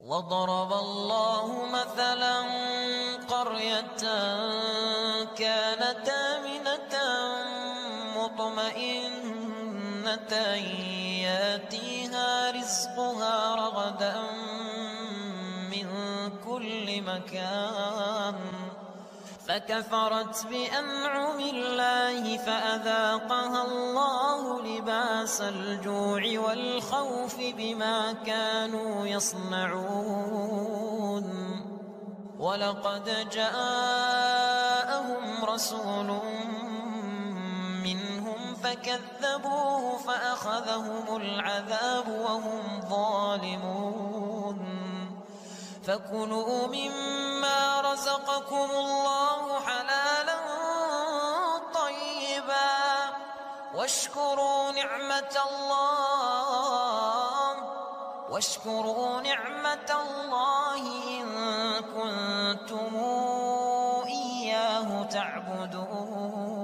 وضرب الله مثلا قرية كانت آمنة مطمئنة ياتيها رزقها رغدا من كل مكان فكفرت بأنعم الله فأذاقها الله لباس الجوع والخوف بما كانوا يصنعون. ولقد جاءهم رسول منهم فكذبوه فأخذهم العذاب وهم ظالمون. فكلوا مما رزقكم الله واشكروا نعمة الله واشكروا نعمة الله إن كنتم إياه تعبدون.